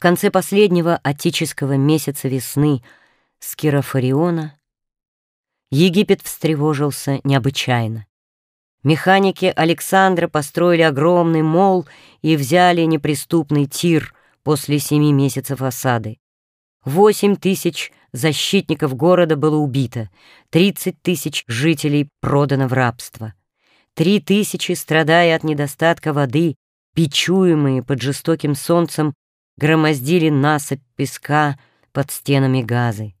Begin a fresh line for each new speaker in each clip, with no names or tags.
конце последнего отеческого месяца весны Скирофариона Египет встревожился необычайно. Механики Александра построили огромный мол и взяли неприступный тир после семи месяцев осады. Восемь тысяч защитников города было убито, тридцать тысяч жителей продано в рабство. Три тысячи, страдая от недостатка воды, печуемые под жестоким солнцем, громоздили насыпь песка под стенами газы.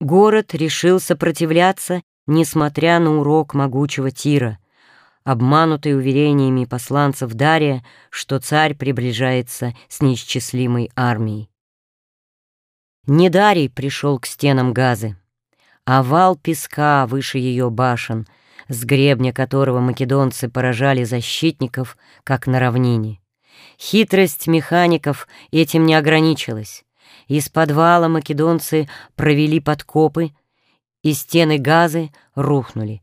Город решил сопротивляться, несмотря на урок могучего тира, обманутый уверениями посланцев Дария, что царь приближается с неисчислимой армией. Не Дарий пришел к стенам газы, а вал песка выше ее башен, с гребня которого македонцы поражали защитников, как на равнине. Хитрость механиков этим не ограничилась. Из подвала македонцы провели подкопы, и стены газы рухнули.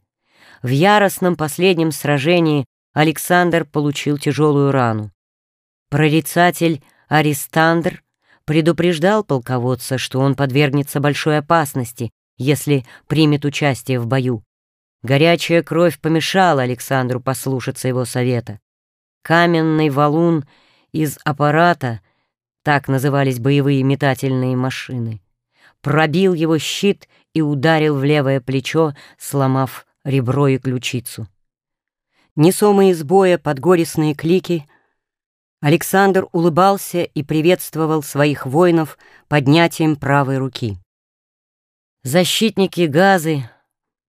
В яростном последнем сражении Александр получил тяжелую рану. Прорицатель Аристандр предупреждал полководца, что он подвергнется большой опасности, если примет участие в бою. Горячая кровь помешала Александру послушаться его совета. Каменный валун из аппарата, так назывались боевые метательные машины, пробил его щит и ударил в левое плечо, сломав ребро и ключицу. Несомые из боя под горестные клики, Александр улыбался и приветствовал своих воинов поднятием правой руки. Защитники Газы,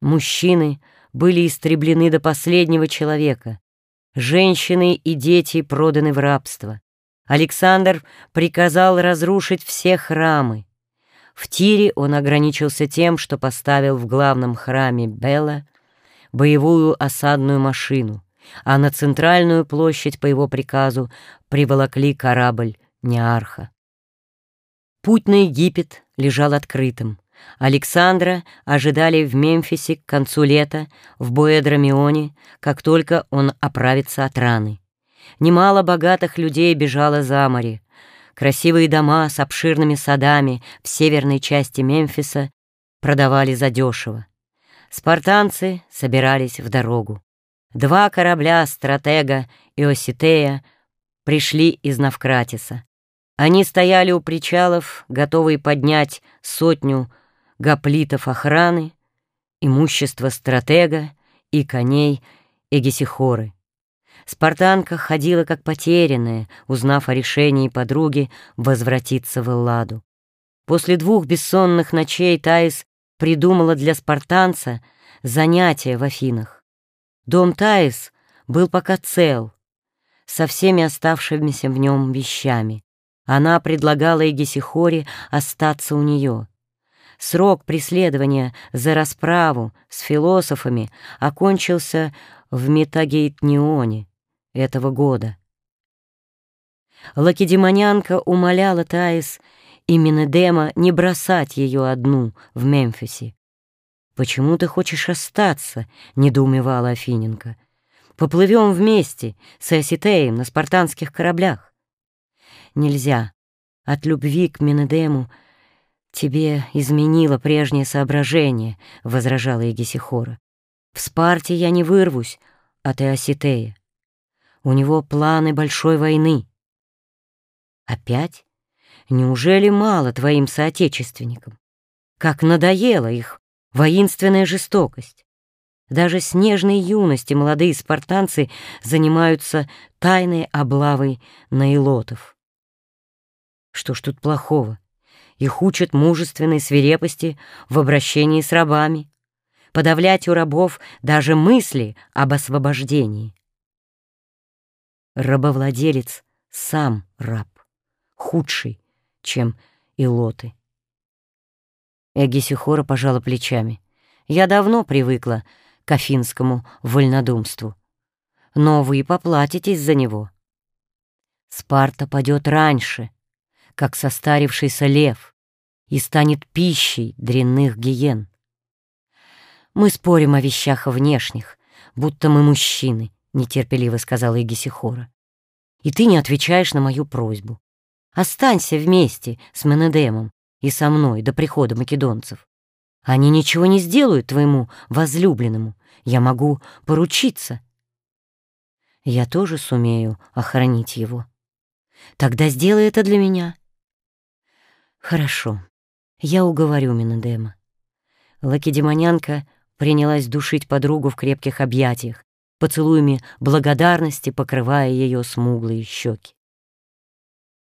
мужчины, были истреблены до последнего человека. Женщины и дети проданы в рабство. Александр приказал разрушить все храмы. В Тире он ограничился тем, что поставил в главном храме Бела боевую осадную машину, а на центральную площадь по его приказу приволокли корабль Неарха. Путь на Египет лежал открытым. Александра ожидали в Мемфисе к концу лета, в Боэдромионе, как только он оправится от раны. Немало богатых людей бежало за море. Красивые дома с обширными садами в северной части Мемфиса продавали задешево. Спартанцы собирались в дорогу. Два корабля стратега и Оситея пришли из Навкратиса. Они стояли у причалов, готовые поднять сотню гоплитов охраны, имущество стратега и коней Эгесихоры. Спартанка ходила как потерянная, узнав о решении подруги возвратиться в Элладу. После двух бессонных ночей Таис придумала для спартанца занятие в Афинах. Дом Таис был пока цел, со всеми оставшимися в нем вещами. Она предлагала Егесихоре остаться у нее. Срок преследования за расправу с философами окончился в Метагейтнионе этого года. Лакедемонянка умоляла Таис именно Дема не бросать ее одну в Мемфисе. «Почему ты хочешь остаться?» — недоумевала Афиненко. «Поплывем вместе с Оситеем на спартанских кораблях». «Нельзя. От любви к Менедему тебе изменило прежнее соображение», — возражала Егисихора. «В Спарте я не вырвусь от Эоситея. У него планы большой войны». «Опять?» Неужели мало твоим соотечественникам? Как надоела их воинственная жестокость. Даже с нежной юности молодые спартанцы занимаются тайной облавой на илотов. Что ж тут плохого? Их учат мужественной свирепости в обращении с рабами, подавлять у рабов даже мысли об освобождении. Рабовладелец сам раб, худший, чем илоты. Эгисихора пожала плечами. «Я давно привыкла к афинскому вольнодумству. Но вы поплатитесь за него. Спарта падет раньше, как состарившийся лев, и станет пищей дрянных гиен. Мы спорим о вещах внешних, будто мы мужчины, — нетерпеливо сказала Эгисихора. И ты не отвечаешь на мою просьбу. Останься вместе с Менедемом и со мной до прихода македонцев. Они ничего не сделают твоему возлюбленному. Я могу поручиться. Я тоже сумею охранить его. Тогда сделай это для меня. Хорошо, я уговорю Менедема. Лакедемонянка принялась душить подругу в крепких объятиях, поцелуями благодарности покрывая ее смуглые щеки.